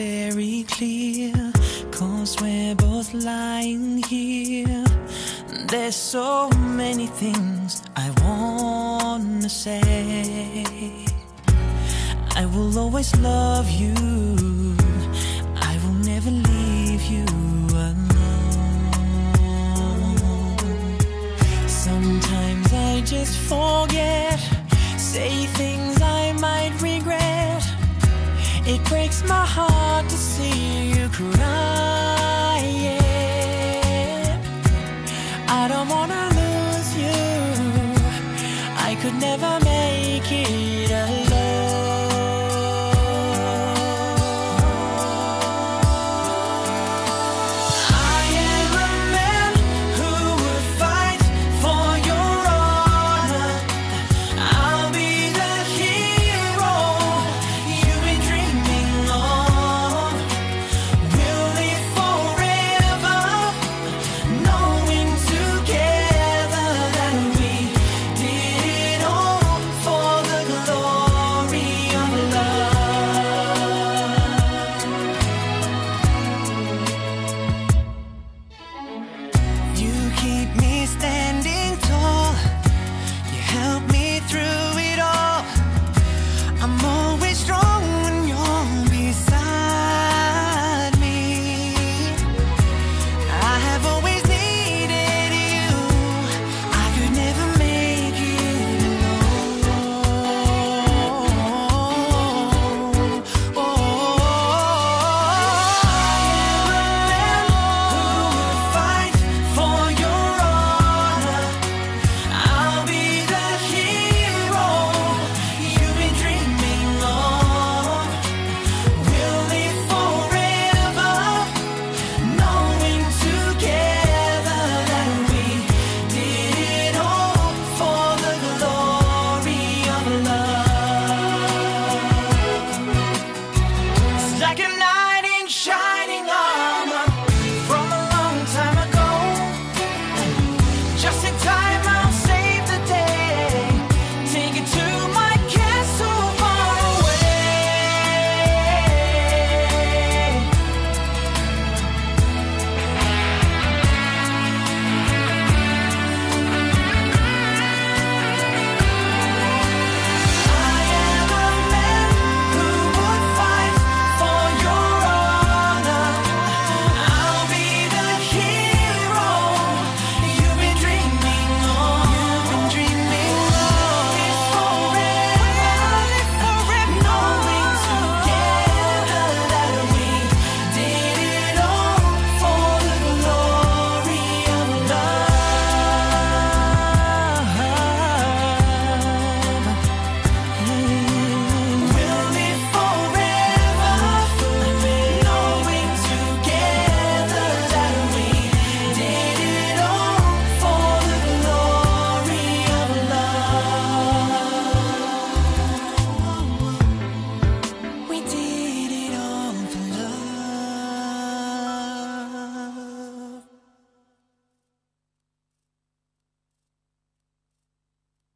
very clear. Cause we're both lying here. There's so many things I wanna say. I will always love you. I will never leave you alone. Sometimes I just forget, say things. It breaks my heart to see you cry back in